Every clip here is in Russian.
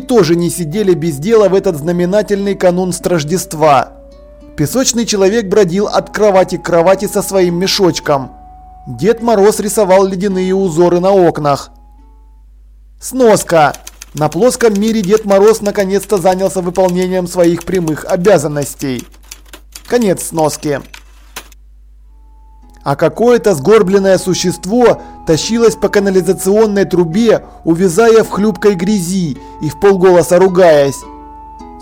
тоже не сидели без дела в этот знаменательный канун Страждества. Песочный человек бродил от кровати к кровати со своим мешочком. Дед Мороз рисовал ледяные узоры на окнах. Сноска. На плоском мире Дед Мороз наконец-то занялся выполнением своих прямых обязанностей. Конец сноски. А какое-то сгорбленное существо тащилось по канализационной трубе, увязая в хлюпкой грязи и в полголоса ругаясь.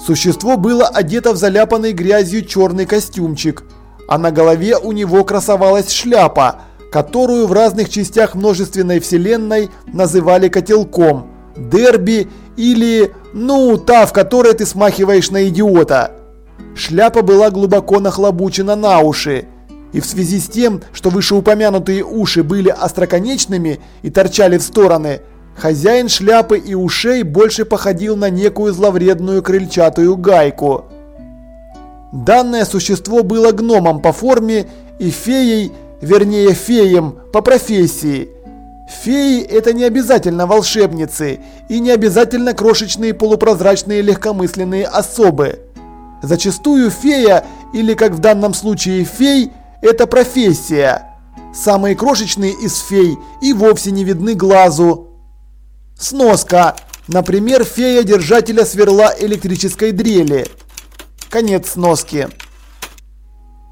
Существо было одето в заляпанный грязью черный костюмчик, а на голове у него красовалась шляпа, которую в разных частях множественной вселенной называли котелком, дерби или, ну, та, в которой ты смахиваешь на идиота. Шляпа была глубоко нахлобучена на уши, и в связи с тем, что вышеупомянутые уши были остроконечными и торчали в стороны, хозяин шляпы и ушей больше походил на некую зловредную крыльчатую гайку. Данное существо было гномом по форме и феей, вернее феем, по профессии. Феи это не обязательно волшебницы и не обязательно крошечные полупрозрачные легкомысленные особы. Зачастую фея, или как в данном случае фей – это профессия. Самые крошечные из фей и вовсе не видны глазу. Сноска. Например, фея держателя сверла электрической дрели. Конец сноски.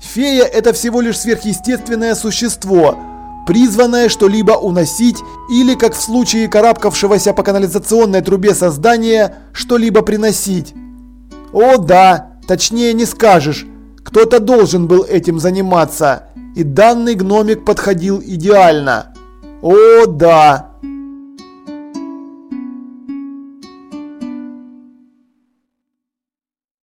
Фея – это всего лишь сверхъестественное существо, призванное что-либо уносить или, как в случае карабкавшегося по канализационной трубе создания, что-либо приносить. О да, точнее не скажешь, кто-то должен был этим заниматься, и данный гномик подходил идеально. О, да!